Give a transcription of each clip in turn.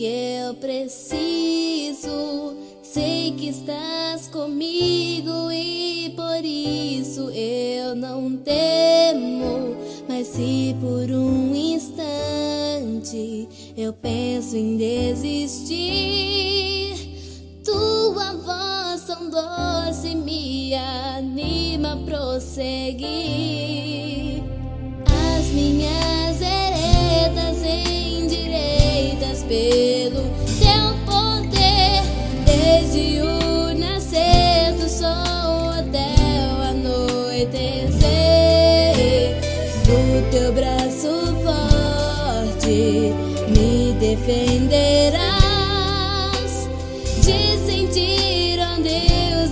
que eu preciso. Sei que estás comigo e isso eu não temo. Mas se por um instante eu penso em desistir, tua voz tão doce me anima a prosseguir. As minhas heredas endireitas pelo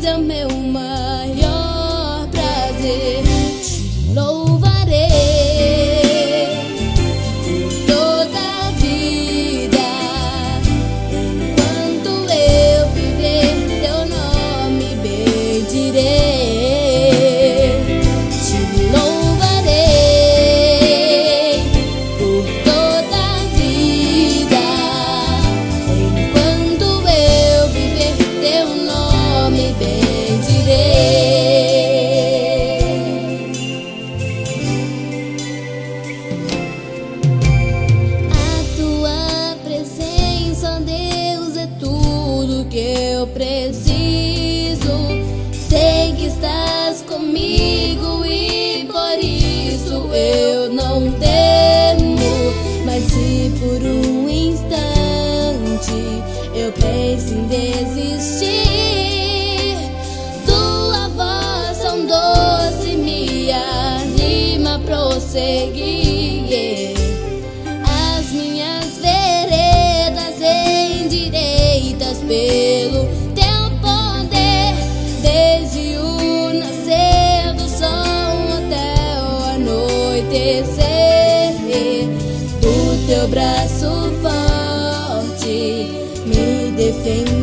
é meu ó Deus, é tudo que eu preciso. Sei que estás comigo e braço forte me defende.